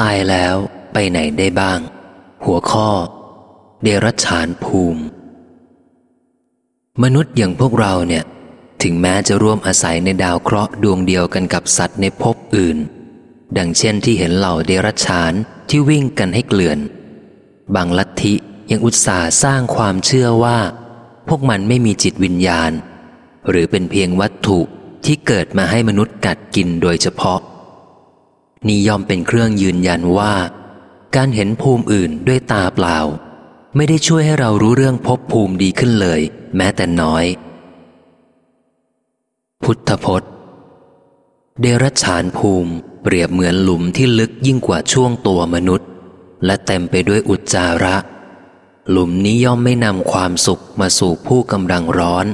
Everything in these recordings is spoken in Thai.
ตายแล้วไปไหนได้บ้าง หัวข้อ เดรัจฉานภูมิ มนุษย์อย่างพวกเราเนี่ย ถึงแม้จะร่วมอาศัยในดาวเคราะห์ดวงเดียวกันกับสัตว์ในภพอื่น ดังเช่นที่เห็นเหล่าเดรัจฉานที่วิ่งกันให้เกลื่อน บางลัทธิยังอุตส่าห์สร้างความเชื่อว่า พวกมันไม่มีจิตวิญญาณ หรือเป็นเพียงวัตถุที่เกิดมาให้มนุษย์กัดกินโดยเฉพาะ นี่ยอมเป็นเครื่องยืนยันว่า การเห็นภูมิอื่นด้วยตาเปล่า ไม่ได้ช่วยให้เรารู้เรื่องพบภูมิดีขึ้นเลย แม้แต่น้อย พุทธพจน์ เดรัจฉานภูมิเปรียบเหมือนหลุมที่ลึกยิ่งกว่าช่วงตัวมนุษย์ และเต็มไปด้วยอุจจาระ หลุมนี้ย่อมไม่นำความสุขมาสู่ผู้กำลังร้อน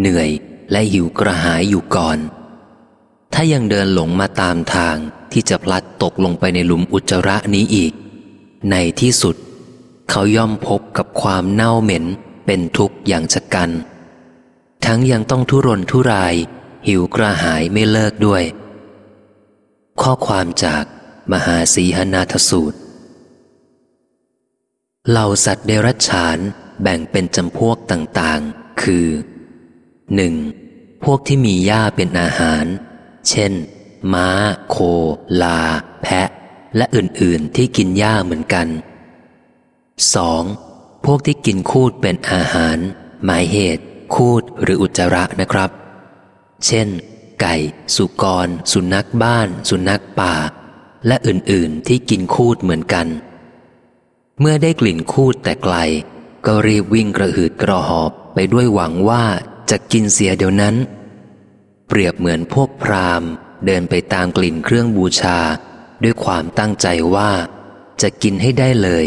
เหนื่อยและหิวกระหายอยู่ก่อน ถ้ายังเดินหลงมาตามทาง ที่จะพลัดตกลงไปในหลุมอุจจาระนี้อีก ในที่สุด เขาย่อมพบกับความเน่าเหม็นเป็นทุกข์อย่างชะกัน ทั้งยังต้องทุรนทุราย หิวกระหายไม่เลิกด้วย ข้อความจากมหาสีหนาทสูตรเหล่าสัตว์เดรัจฉานแบ่งเป็นจำพวกต่างๆ คือ 1. พวกที่มีหญ้าเป็นอาหาร เช่น ม้า โค ลา แพะ และอื่น ๆ ที่กินหญ้าเหมือนกัน 2. พวกที่กินคูดเป็นอาหาร หมายเหตุ คูดหรืออุจจาระนะครับ เช่น ไก่ สุกร สุนัขบ้าน สุนัขป่า และอื่น ๆ ที่กินคูดเหมือนกัน เมื่อได้กลิ่นคูดแต่ไกล ก็รีบวิ่งกระหืดกระหอบไปด้วยหวังว่าจะกินเสียเดี๋ยวนั้น เปรียบเหมือนพวกพราหมณ์ เดินไปตามกลิ่นเครื่องบูชา ด้วยความตั้งใจว่า จะกินให้ได้เลย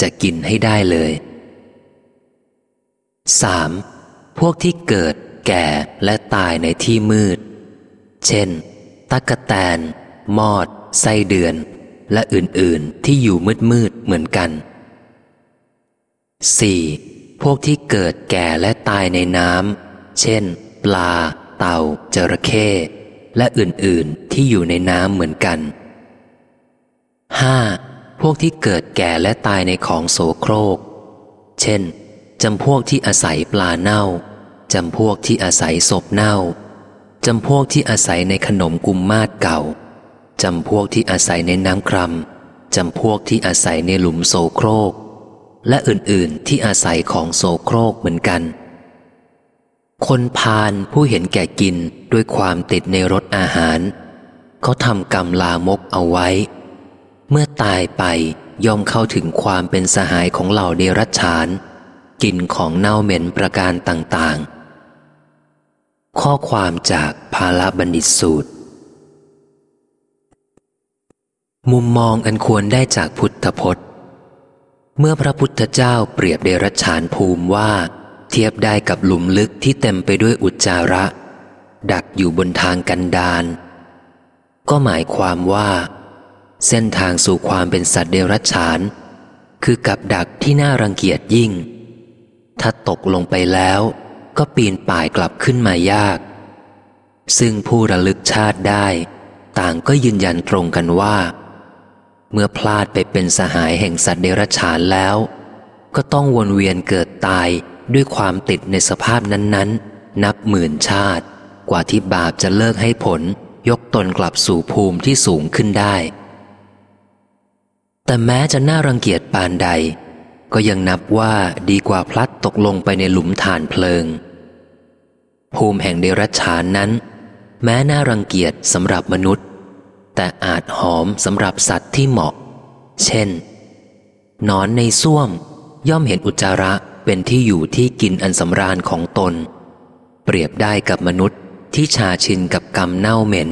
จะกินให้ได้เลย 3. พวกที่เกิด แก่และตายในที่มืด เช่น ตักแตน มอด ไส้เดือน และอื่นๆที่อยู่มืดๆเหมือนกัน 4. พวกที่เกิดแก่และตายในน้ำเช่น ปลา เต่าจระเข้ และอื่นๆที่อยู่ในน้ำเหมือนกัน 5. พวกที่เกิดแก่และตายในของโสโครก เช่นจำพวกที่อาศัยปลาเน่าจำพวกที่อาศัยศพเน่าจำพวกที่อาศัยในขนมกุมมาศเก่าจำพวกที่อาศัยในน้ำครำจำพวกที่อาศัยในหลุมโสโครก และอื่นๆที่อาศัยของโสโครกเหมือนกัน คนพาลผู้เห็นแก่กินด้วยความติดในรสอาหาร เขาทำกรรมลามกเอาไว้ เมื่อตายไปย่อมเข้าถึงความเป็นสหายของเหล่าเดรัจฉาน กินของเน่าเหม็นประการต่างๆ ข้อความจากภาลบัณฑิตสูตร มุมมองอันควรได้จากพุทธพจน์ เมื่อพระพุทธเจ้าเปรียบเดรัจฉานภูมิว่า ทียบได้กับหลุมลึกที่เต็มไปด้วยอุจจาระ ดักอยู่บนทางกันดานก็หมายความว่า เส้นทางสู่ความเป็นสัตว์เดรัจฉาน คือกับดักที่น่ารังเกียจยิ่ง ถ้าตกลงไปแล้วก็ปีนป่ายกลับขึ้นมายาก ซึ่งผู้ระลึกชาติได้ ต่างก็ยืนยันตรงกันว่า เมื่อพลาดไปเป็นสหายแห่งสัตว์เดรัจฉานแล้ว ก็ต้องวนเวียนเกิดตาย ด้วยความติดในสภาพนั้นๆ นับหมื่นชาติ กว่าที่บาปจะเลิกให้ผลยกตนกลับสู่ภูมิที่สูงขึ้นได้ แต่แม้จะน่ารังเกียจปานใด ก็ยังนับว่าดีกว่าพลัดตกลงไปในหลุมฐานเพลิง ภูมิแห่งเดรัจฉานนั้น แม้น่ารังเกียจสำหรับมนุษย์ แต่อาจหอมสำหรับสัตว์ที่เหมาะ เช่นนอนในส้วมย่อมเห็นอุจจาระ เป็นที่อยู่ที่กินอันสำราญของตน เปรียบได้กับมนุษย์ที่ชาชินกับกรรมเน่าเหม็น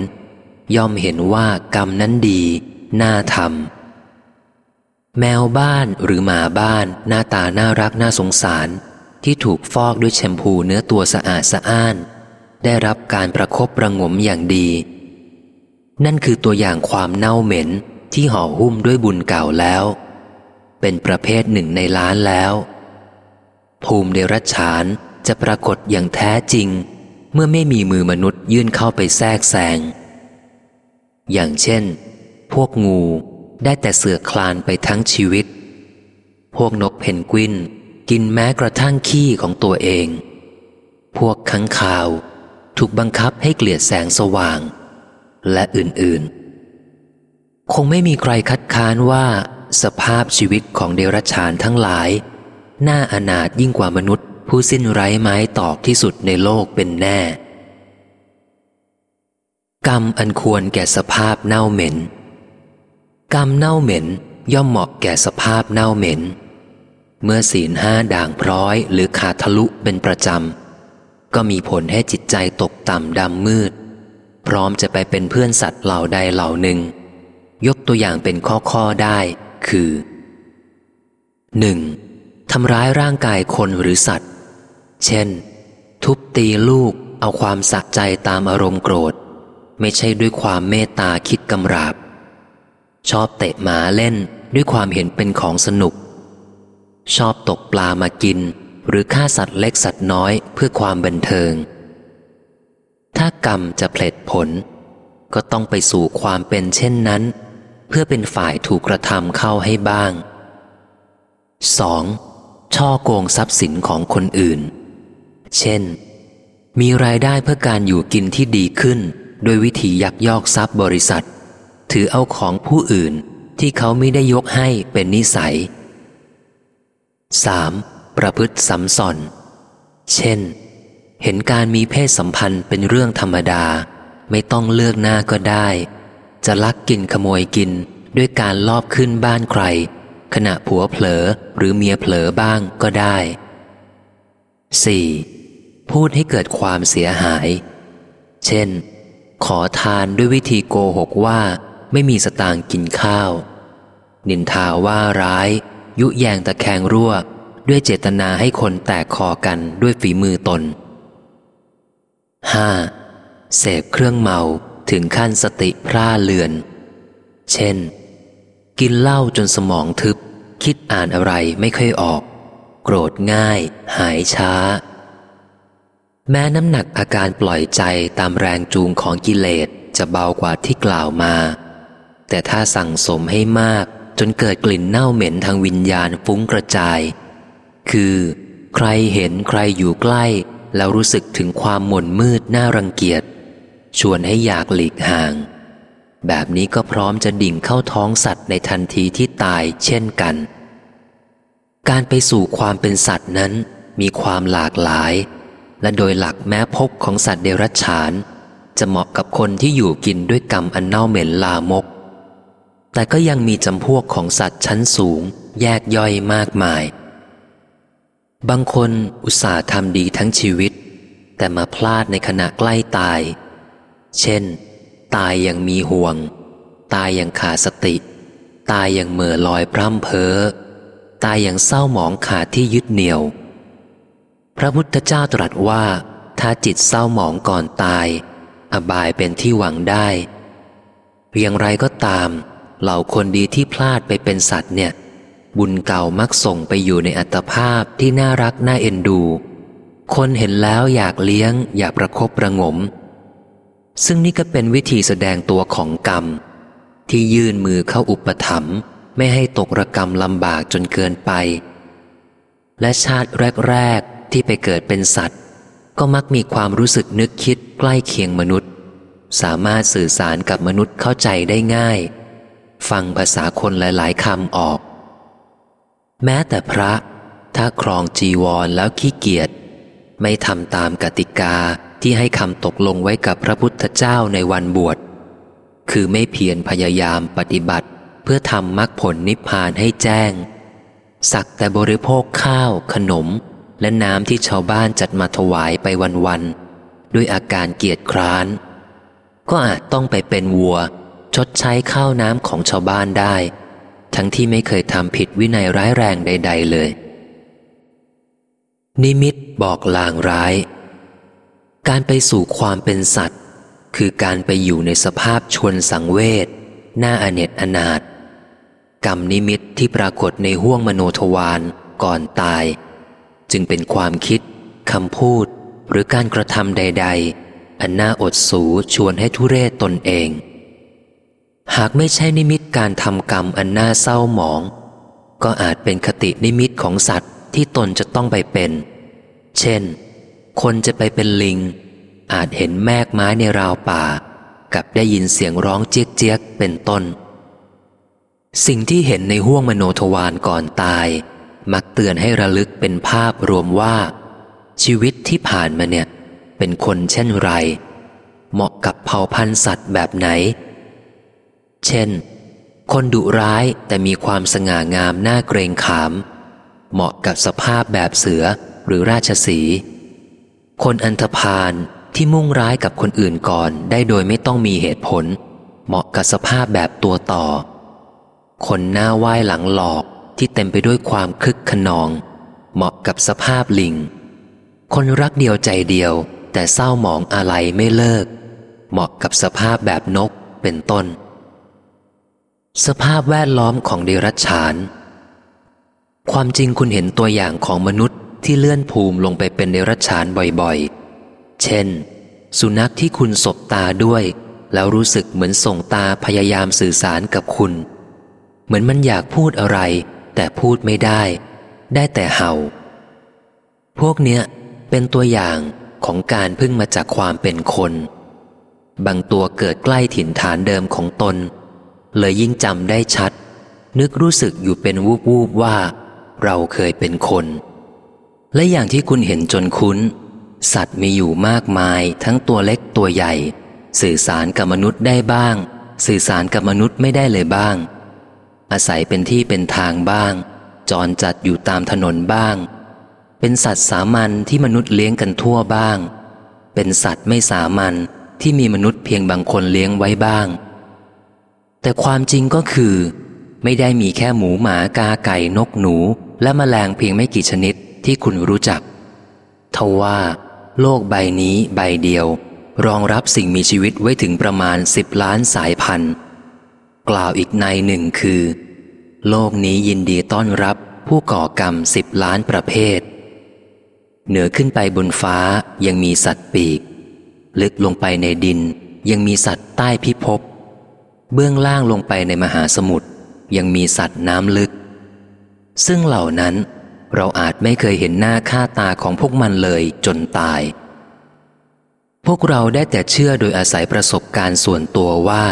ย่อมเห็นว่ากรรมนั้นดี น่าทำแมวบ้านหรือหมาบ้านหน้าตาน่ารักน่าสงสาร ที่ถูกฟอกด้วยแชมพูเนื้อตัวสะอาดสะอ้าน ได้รับการประครบประงมอย่างดี นั่นคือตัวอย่างความเน่าเหม็นที่ห่อหุ้มด้วยบุญเก่าแล้ว เป็นประเภทหนึ่งในล้านแล้ว ภูมิเดรัจฉานจะปรากฏอย่างแท้จริง เมื่อไม่มีมือมนุษย์ยื่นเข้าไปแทรกแซง อย่างเช่น พวกงูได้แต่เสือกคลานไปทั้งชีวิต พวกนกเพนกวินกินแม้กระทั่งขี้ของตัวเอง พวกขังข่าวถูกบังคับให้เกลียดแสงสว่าง และอื่นๆ คงไม่มีใครคัดค้านว่าสภาพชีวิตของเดรัจฉานทั้งหลาย น่าอนาถยิ่งกว่ามนุษย์ ผู้สิ้นไร้ไม้ตอกที่สุดในโลกเป็นแน่ กรรมอันควรแก่สภาพเน่าเหม็น กรรมเน่าเหม็นย่อมเหมาะแก่สภาพเน่าเหม็น เมื่อศีลห้าด่างพร้อยหรือขาดทะลุเป็นประจำ ก็มีผลให้จิตใจตกต่ำดำมืด พร้อมจะไปเป็นเพื่อนสัตว์เหล่าใดเหล่าหนึ่ง ยกตัวอย่างเป็นข้อๆได้ คือ 1. ทำร้ายร่างกายคนหรือสัตว์ เช่น ทุบตีลูกเอาความสะใจตามอารมณ์โกรธ ไม่ใช่ด้วยความเมตตาคิดกำราบ ชอบเตะหมาเล่นด้วยความเห็นเป็นของสนุก ชอบตกปลามากิน หรือฆ่าสัตว์เล็กสัตว์น้อยเพื่อความบันเทิง ถ้ากรรมจะเพลิดผล ก็ต้องไปสู่ความเป็นเช่นนั้น เพื่อเป็นฝ่ายถูกกระทำเข้าให้บ้าง 2. ช่อโกงทรัพย์สินของคนอื่น เช่น มีรายได้เพื่อการอยู่กินที่ดีขึ้น โดยวิธียักยอกทรัพย์บริษัท ถือเอาของผู้อื่นที่เขาไม่ได้ยกให้เป็นนิสัย 3. ประพฤติสัมสอน เช่น เห็นการมีเพศสัมพันธ์เป็นเรื่องธรรมดา ไม่ต้องเลือกหน้าก็ได้ จะลักกินขโมยกินด้วยการลอบขึ้นบ้านใคร ขณะผัวเผลอหรือเมียเผลอบ้างก็ได้ 4. พูดให้เกิดความเสียหาย เช่น ขอทานด้วยวิธีโกหกว่าไม่มีสตางค์กินข้าว นินทาว่าร้าย ยุแยงตะแคงรั่ว ด้วยเจตนาให้คนแตกคอกันด้วยฝีมือตน 5. เสพเครื่องเมาถึงขั้นสติพร่าเลือน เช่น กินเหล้าจนสมองทึบ คิดอ่านอะไรไม่ค่อยออก โกรธง่าย หายช้า แม้น้ำหนักอาการปล่อยใจตามแรงจูงของกิเลสจะเบากว่าที่กล่าวมา แต่ถ้าสั่งสมให้มากจนเกิดกลิ่นเน่าเหม็นทางวิญญาณฟุ้งกระจาย คือ ใครเห็นใครอยู่ใกล้ แล้วรู้สึกถึงความหม่นมืดน่ารังเกียจ ชวนให้อยากหลีกห่าง แบบนี้ก็พร้อมจะดิ่งเข้าท้องสัตว์ในทันทีที่ตายเช่นกัน การไปสู่ความเป็นสัตว์นั้นมีความหลากหลาย และโดยหลักแม้พบของสัตว์เดรัจฉาน จะเหมาะกับคนที่อยู่กินด้วยกรรมอันเน่าเหม็นลามก แต่ก็ยังมีจำพวกของสัตว์ชั้นสูง แยกย่อยมากมาย บางคนอุตส่าห์ทำดีทั้งชีวิต แต่มาพลาดในขณะใกล้ตาย เช่น ตายอย่างมีห่วง ตายอย่างขาดสติ ตายอย่างเมื่อลอยพร่ำเพ้อ ตายอย่างเศร้าหมองขาดที่ยึดเหนี่ยว พระพุทธเจ้าตรัสว่า ถ้าจิตเศร้าหมองก่อนตาย อบายเป็นที่หวังได้ อย่างไรก็ตาม เหล่าคนดีที่พลาดไปเป็นสัตว์เนี่ย บุญเก่ามักส่งไปอยู่ในอัตภาพที่น่ารักน่าเอ็นดู คนเห็นแล้วอยากเลี้ยง อยากประคบประงม ซึ่งนี่ก็เป็นวิธีแสดงตัวของกรรม ที่ยื่นมือเข้าอุปถัมภ์ไม่ให้ตกระกรรมลำบากจนเกินไป และชาติแรก ๆ ที่ไปเกิดเป็นสัตว์ ก็มักมีความรู้สึกนึกคิดใกล้เคียงมนุษย์ สามารถสื่อสารกับมนุษย์เข้าใจได้ง่าย ฟังภาษาคนหลาย ๆคำออก แม้แต่พระถ้าครองจีวรแล้วขี้เกียจไม่ทำตามกติกา ที่ให้คำตกลงไว้กับพระพุทธเจ้าในวันบวช คือไม่เพียรพยายามปฏิบัติ เพื่อทำมรรคผลนิพพานให้แจ้ง สักแต่บริโภคข้าว ขนม และน้ำที่ชาวบ้านจัดมาถวายไปวันๆ ด้วยอาการเกียจคร้าน ก็อาจต้องไปเป็นวัว ชดใช้ข้าวน้ำของชาวบ้านได้ ทั้งที่ไม่เคยทำผิดวินัยร้ายแรงใด ๆ เลย นิมิตบอกลางร้าย การไปสู่ความเป็นสัตว์ คือการไปอยู่ในสภาพชวนสังเวชหน้าอเนจอนาถกรรมนิมิตที่ปรากฏในห้วงมโนทวารก่อนตาย จึงเป็นความคิดคำพูด หรือการกระทำใด ๆ อันน่าอดสูชวนให้ทุเรศตนเอง หากไม่ใช่นิมิตการทำกรรมอันน่าเศร้าหมอง ก็อาจเป็นคตินิมิตของสัตว์ที่ตนจะต้องไปเป็น เช่น คนจะไปเป็นลิง อาจเห็นแมกไม้ในราวป่า กับได้ยินเสียงร้องเจี๊ยกเจี๊ยกเป็นต้น สิ่งที่เห็นในห้วงมโนทวารก่อนตาย มักเตือนให้ระลึกเป็นภาพรวมว่า ชีวิตที่ผ่านมาเนี่ย เป็นคนเช่นไร เหมาะกับเผ่าพันธุ์สัตว์แบบไหน เช่น คนดุร้ายแต่มีความสง่างามน่าเกรงขาม เหมาะกับสภาพแบบเสือหรือราชสี คนอันธพาลที่มุ่งร้ายกับคนอื่นก่อนได้โดยไม่ต้องมีเหตุผล เหมาะกับสภาพแบบตัวต่อ คนหน้าไหว้หลังหลอกที่เต็มไปด้วยความคึกขนอง เหมาะกับสภาพลิง คนรักเดียวใจเดียว แต่เศร้าหมองอะไรไม่เลิก เหมาะกับสภาพแบบนกเป็นต้น สภาพแวดล้อมของเดรัจฉาน ความจริงคุณเห็นตัวอย่างของมนุษย์ ที่เลื่อนภูมิลงไปเป็นเดรัจฉานบ่อยๆ เช่น สุนัขที่คุณสบตาด้วย แล้วรู้สึกเหมือนส่งตาพยายามสื่อสารกับคุณ เหมือนมันอยากพูดอะไร แต่พูดไม่ได้ ได้แต่เห่า พวกเนี้ยเป็นตัวอย่างของการพึ่งมาจากความเป็นคน บางตัวเกิดใกล้ถิ่นฐานเดิมของตน เลยยิ่งจำได้ชัด นึกรู้สึกอยู่เป็นวูบวูบว่า เราเคยเป็นคน และอย่างที่คุณเห็นจนคุ้น สัตว์มีอยู่มากมายทั้งตัวเล็กตัวใหญ่ สื่อสารกับมนุษย์ได้บ้าง สื่อสารกับมนุษย์ไม่ได้เลยบ้าง อาศัยเป็นที่เป็นทางบ้าง จรจัดอยู่ตามถนนบ้าง เป็นสัตว์สามัญที่มนุษย์เลี้ยงกันทั่วบ้าง เป็นสัตว์ไม่สามัญที่มีมนุษย์เพียงบางคนเลี้ยงไว้บ้าง แต่ความจริงก็คือ ไม่ได้มีแค่หมูหมากาไก่นกหนู และแมลงเพียงไม่กี่ชนิด ที่คุณรู้จัก ทว่าโลกใบนี้ใบเดียว รองรับสิ่งมีชีวิตไว้ถึงประมาณสิบล้านสายพันธุ์ กล่าวอีกในหนึ่งคือ โลกนี้ยินดีต้อนรับผู้ก่อกรรมสิบล้านประเภท เหนือขึ้นไปบนฟ้ายังมีสัตว์ปีก ลึกลงไปในดินยังมีสัตว์ใต้พิภพ เบื้องล่างลงไปในมหาสมุทรยังมีสัตว์น้ำลึก ซึ่งเหล่านั้น เราอาจไม่เคยเห็นหน้าค่าตาของพวกมันเลยจนตาย พวกเราได้แต่เชื่อโดยอาศัยประสบการณ์ส่วนตัวว่า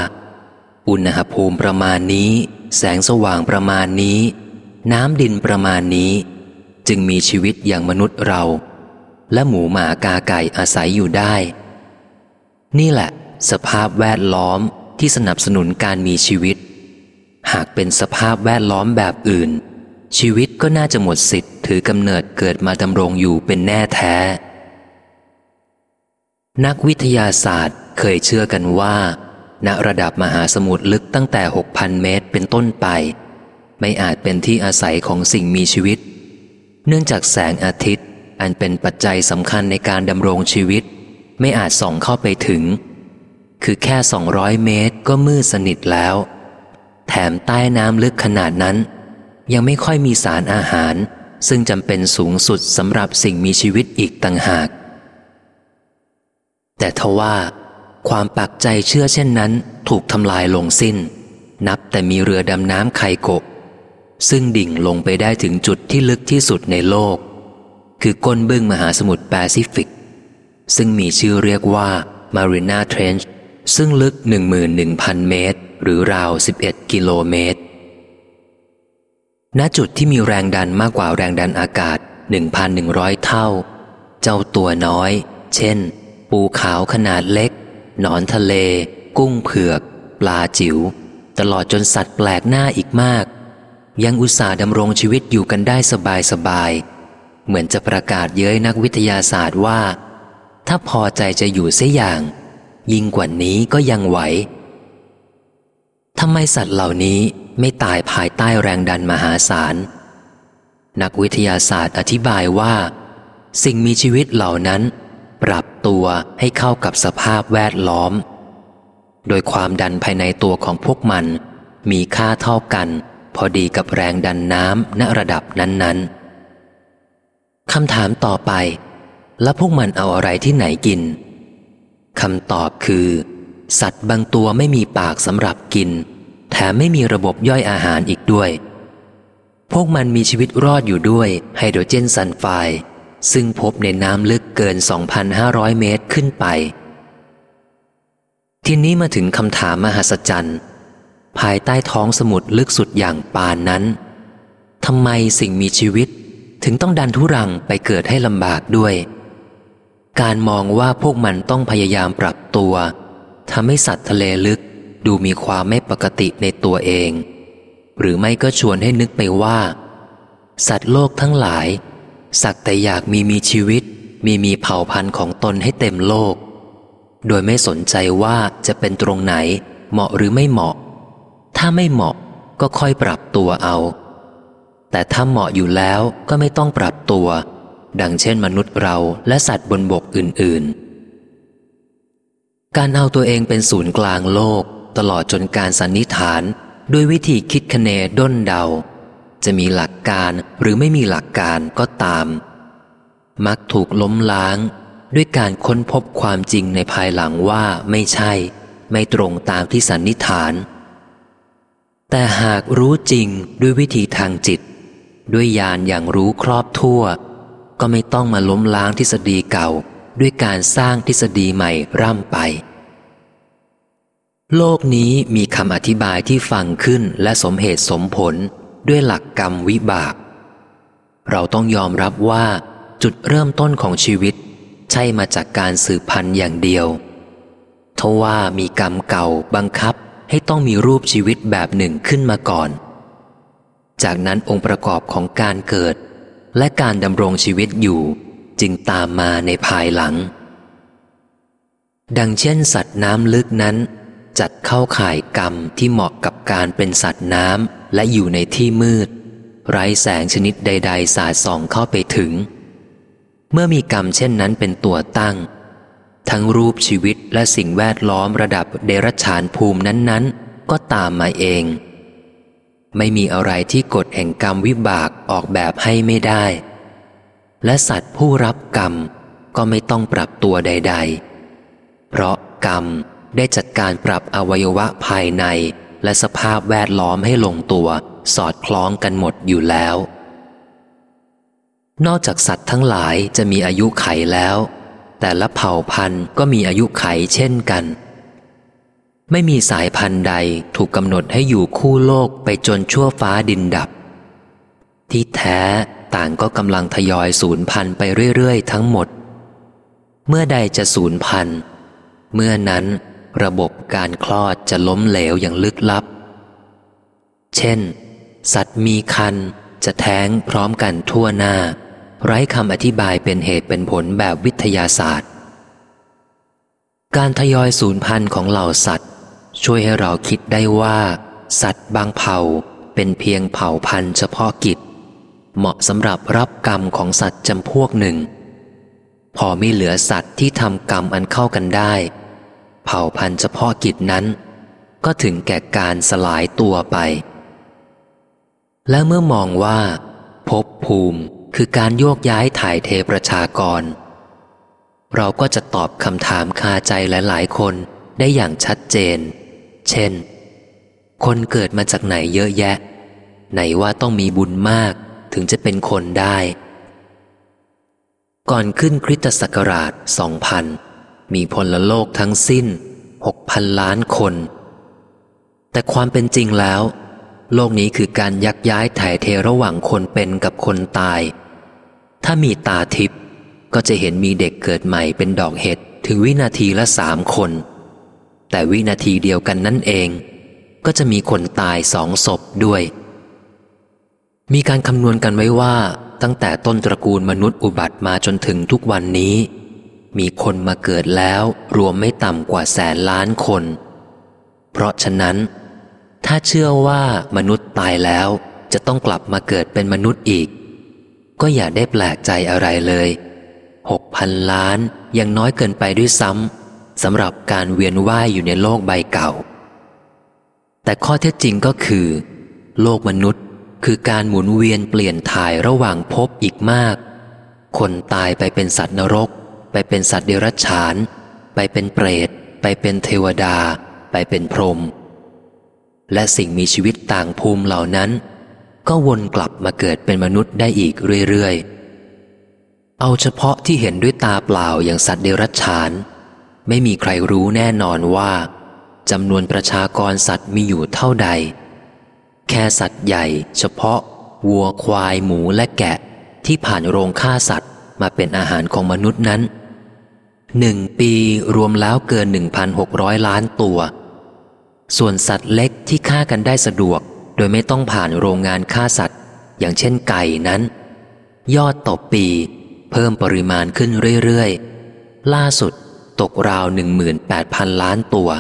อุณหภูมิประมาณนี้ แสงสว่างประมาณนี้ น้ำดินประมาณนี้ จึงมีชีวิตอย่างมนุษย์เรา และหมูหมากาไก่อาศัยอยู่ได้ นี่แหละ สภาพแวดล้อมที่สนับสนุนการมีชีวิต หากเป็นสภาพแวดล้อมแบบอื่น ชีวิตก็น่าจะหมดสิทธิ์ถือกำเนิดเกิดมาดำรงอยู่เป็นแน่แท้ นักวิทยาศาสตร์เคยเชื่อกันว่า ณระดับมหาสมุทรลึกตั้งแต่ 6,000 เมตรเป็นต้นไป ไม่อาจเป็นที่อาศัยของสิ่งมีชีวิต เนื่องจากแสงอาทิตย์ อันเป็นปัจจัยสำคัญในการดำรงชีวิต ไม่อาจส่องเข้าไปถึง คือแค่ 200 เมตรก็มืดสนิทแล้ว แถมใต้น้ำลึกขนาดนั้น ยังไม่ค่อยมีสารอาหาร ซึ่งจำเป็นสูงสุดสำหรับสิ่งมีชีวิตอีกต่างหาก แต่ทว่า ความปักใจเชื่อเช่นนั้น ถูกทำลายลงสิ้น นับแต่มีเรือดำน้ำไคโกะซึ่งดิ่งลงไปได้ถึงจุดที่ลึกที่สุดในโลก คือก้นบึ้งมหาสมุทรแปซิฟิก ซึ่งมีชื่อเรียกว่า Marina Trench ซึ่งลึก 11,000 เมตร หรือราว 11 กิโลเมตร ณจุดที่มีแรงดันมากกว่าแรงดันอากาศ 1,100 เท่า เจ้าตัวน้อย เช่น ปูขาวขนาดเล็ก หนอนทะเล กุ้งเผือก ปลาจิ๋ว ตลอดจนสัตว์แปลกหน้าอีกมาก ยังอุตส่าห์ดำรงชีวิตอยู่กันได้สบายสบาย เหมือนจะประกาศเย้ยนักวิทยาศาสตร์ว่า ถ้าพอใจจะอยู่เสียอย่าง ยิ่งกว่านี้ก็ยังไหวทำไมสัตว์เหล่านี้ ไม่ตายภายใต้แรงดันมหาศาล นักวิทยาศาสตร์อธิบายว่า สิ่งมีชีวิตเหล่านั้น ปรับตัวให้เข้ากับสภาพแวดล้อม โดยความดันภายในตัวของพวกมัน มีค่าเท่ากัน พอดีกับแรงดันน้ำณระดับนั้นๆคำถามต่อไป แล้วพวกมันเอาอะไรที่ไหนกินคำตอบคือ สัตว์บางตัวไม่มีปากสำหรับกิน แถมไม่มีระบบย่อยอาหารอีกด้วย พวกมันมีชีวิตรอดอยู่ด้วยไฮโดรเจนซัลไฟด์ซึ่งพบในน้ำลึกเกิน 2,500 เมตรขึ้นไป ทีนี้มาถึงคำถามมหัศจรรย์ ภายใต้ท้องสมุทรลึกสุดอย่างปานนั้นทำไมสิ่งมีชีวิต ถึงต้องดันทุรังไปเกิดให้ลำบากด้วย การมองว่าพวกมันต้องพยายามปรับตัวทำให้สัตว์ทะเลลึก ดูมีความไม่ปกติในตัวเอง หรือไม่ก็ชวนให้นึกไปว่า สัตว์โลกทั้งหลาย สักแต่อยากมีมีชีวิต มีมีเผ่าพันธุ์ของตนให้เต็มโลก โดยไม่สนใจว่าจะเป็นตรงไหน เหมาะหรือไม่เหมาะ ถ้าไม่เหมาะก็ค่อยปรับตัวเอา แต่ถ้าเหมาะอยู่แล้วก็ไม่ต้องปรับตัว ดังเช่นมนุษย์เราและสัตว์บนบกอื่น ๆ การเอาตัวเองเป็นศูนย์กลางโลก ตลอดจนการสันนิษฐานด้วยวิธีคิดคะเนด้นเดา จะมีหลักการหรือไม่มีหลักการก็ตาม มักถูกล้มล้าง ด้วยการค้นพบความจริงในภายหลังว่าไม่ใช่ ไม่ตรงตามที่สันนิษฐาน แต่หากรู้จริงด้วยวิธีทางจิต ด้วยญาณอย่างรู้ครอบทั่ว ก็ไม่ต้องมาล้มล้างทฤษฎีเก่า ด้วยการสร้างทฤษฎีใหม่ร่ำไป โลกนี้มีคำอธิบายที่ฟังขึ้นและสมเหตุสมผลด้วยหลักกรรมวิบาก เราต้องยอมรับว่า จุดเริ่มต้นของชีวิต ใช่มาจากการสืบพันธุ์อย่างเดียวทว่ามีกรรมเก่าบังคับให้ต้องมีรูปชีวิตแบบหนึ่งขึ้นมาก่อน จากนั้นองค์ประกอบของการเกิด และการดำรงชีวิตอยู่ จึงตามมาในภายหลัง ดังเช่น สัตว์น้ำลึกนั้น จัดเข้าข่ายกรรมที่เหมาะกับการเป็นสัตว์น้ำและอยู่ในที่มืด ไร้แสงชนิดใด ๆ สาดส่องเข้าไปถึง เมื่อมีกรรมเช่นนั้นเป็นตัวตั้ง ทั้งรูปชีวิตและสิ่งแวดล้อมระดับเดรัจฉานภูมินั้นๆ ก็ตามมาเอง ไม่มีอะไรที่กฎแห่งกรรมวิบากออกแบบให้ไม่ได้ และสัตว์ผู้รับกรรมก็ไม่ต้องปรับตัวใด ๆ เพราะกรรม ได้จัดการปรับอวัยวะภายใน และสภาพแวดล้อมให้ลงตัว สอดคล้องกันหมดอยู่แล้ว นอกจากสัตว์ทั้งหลายจะมีอายุไขแล้ว แต่ละเผ่าพันธุ์ก็มีอายุไขเช่นกัน ไม่มีสายพันธุ์ใดถูกกำหนดให้อยู่คู่โลกไปจนชั่วฟ้าดินดับ ที่แท้ต่างก็กำลังทยอยสูญพันธุ์ไปเรื่อย ๆ ทั้งหมด เมื่อใดจะสูญพันธุ์เมื่อนั้น ระบบการคลอดจะล้มเหลวอย่างลึกลับ เช่น สัตว์มีคันจะแท้งพร้อมกันทั่วหน้า ไร้คำอธิบายเป็นเหตุเป็นผลแบบวิทยาศาสตร์ การทยอยสูญพันธุ์ของเหล่าสัตว์ ช่วยให้เราคิดได้ว่า สัตว์บางเผ่าเป็นเพียงเผ่าพันธุ์เฉพาะกิจ เหมาะสำหรับรับกรรมของสัตว์จำพวกหนึ่ง พอไม่เหลือสัตว์ที่ทำกรรมอันเข้ากันได้ เผ่าพันธุ์เฉพาะกิจนั้น ก็ถึงแก่การสลายตัวไป และเมื่อมองว่าภพภูมิคือการโยกย้ายถ่ายเทประชากร เราก็จะตอบคำถามคาใจหลาย ๆ คนได้อย่างชัดเจน เช่น คนเกิดมาจากไหนเยอะแยะ ไหนว่าต้องมีบุญมากถึงจะเป็นคนได้ ก่อนขึ้นคริสตศักราช 2000 มีพลโลกทั้งสิ้น6,000ล้านคน แต่ความเป็นจริงแล้ว โลกนี้คือการยักย้ายถ่ายเทระหว่างคนเป็นกับคนตาย ถ้ามีตาทิพย์ก็จะเห็นมีเด็กเกิดใหม่เป็นดอกเห็ดถึงวินาทีละสามคน แต่วินาทีเดียวกันนั่นเอง ก็จะมีคนตายสองศพด้วย มีการคำนวณกันไว้ว่าตั้งแต่ต้นตระกูลมนุษย์อุบัติมาจนถึงทุกวันนี้ มีคนมาเกิดแล้วรวมไม่ต่ำกว่าแสนล้านคน เพราะฉะนั้น ถ้าเชื่อว่ามนุษย์ตายแล้วจะต้องกลับมาเกิดเป็นมนุษย์อีก ก็อย่าได้แปลกใจอะไรเลยหกพันล้านยังน้อยเกินไปด้วยซ้ำสำหรับการเวียนว่ายอยู่ในโลกใบเก่า แต่ข้อเท็จจริงก็คือ โลกมนุษย์คือการหมุนเวียนเปลี่ยนถ่ายระหว่างภพอีกมาก คนตายไปเป็นสัตว์นรก ไปเป็นสัตว์เดรัจฉาน ไปเป็นเปรต ไปเป็นเทวดา ไปเป็นพรหมและสิ่งมีชีวิตต่างภูมิเหล่านั้น ก็วนกลับมาเกิดเป็นมนุษย์ได้อีกเรื่อยๆ เอาเฉพาะที่เห็นด้วยตาเปล่าอย่างสัตว์เดรัจฉาน ไม่มีใครรู้แน่นอนว่าจำนวนประชากรสัตว์มีอยู่เท่าใด แค่สัตว์ใหญ่ เฉพาะ วัวควายหมูและแกะที่ผ่านโรงฆ่าสัตว์มาเป็นอาหารของมนุษย์นั้น หนึ่งปีรวมแล้วเกิน 1,600 ล้านตัว ส่วนสัตว์เล็กที่ฆ่ากันได้สะดวก โดยไม่ต้องผ่านโรงงานฆ่าสัตว์ อย่างเช่นไก่นั้น ยอดต่อปี เพิ่มปริมาณขึ้นเรื่อยๆ ล่าสุดตกราว 18,000 ล้านตัว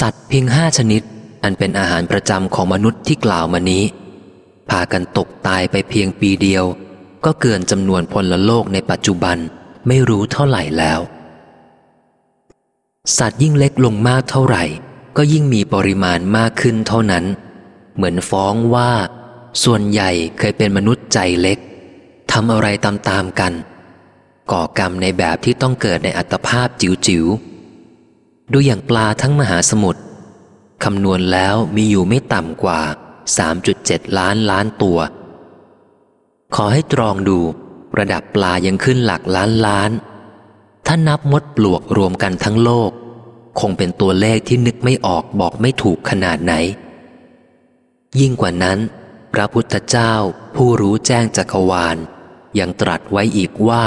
สัตว์เพียงห้าชนิด อันเป็นอาหารประจำของมนุษย์ที่กล่าวมานี้ พากันตกตายไปเพียงปีเดียว ก็เกินจำนวนพลโลกในปัจจุบัน ไม่รู้เท่าไหร่แล้ว สัตว์ยิ่งเล็กลงมากเท่าไหร่ ก็ยิ่งมีปริมาณมากขึ้นเท่านั้น เหมือนฟ้องว่า ส่วนใหญ่เคยเป็นมนุษย์ใจเล็กทำอะไรตามๆกัน ก่อกรรมในแบบที่ต้องเกิดในอัตภาพจิ๋วๆ ดูอย่างปลาทั้งมหาสมุทรคำนวณแล้วมีอยู่ไม่ต่ำกว่า 3.7 ล้านล้านตัว ขอให้ตรองดู ระดับปลายังขึ้นหลักล้านล้าน ถ้านับมดปลวกรวมกันทั้งโลก คงเป็นตัวเลขที่นึกไม่ออกบอกไม่ถูกขนาดไหน ยิ่งกว่านั้น พระพุทธเจ้าผู้รู้แจ้งจักรวาล ยังตรัสไว้อีกว่า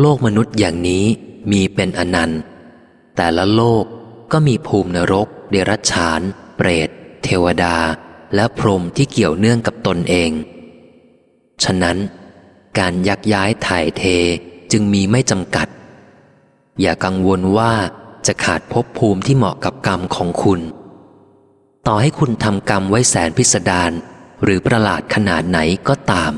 โลกมนุษย์อย่างนี้มีเป็นอนันต์ แต่ละโลกก็มีภูมินรก เดรัจฉาน เปรต เทวดา และพรหมที่เกี่ยวเนื่องกับตนเอง ฉะนั้น การยักย้ายถ่ายเทจึงมีไม่จำกัด อย่ากังวลว่าจะขาดภพภูมิที่เหมาะกับกรรมของคุณ ต่อให้คุณทำกรรมไว้แสนพิสดารหรือประหลาดขนาดไหนก็ตาม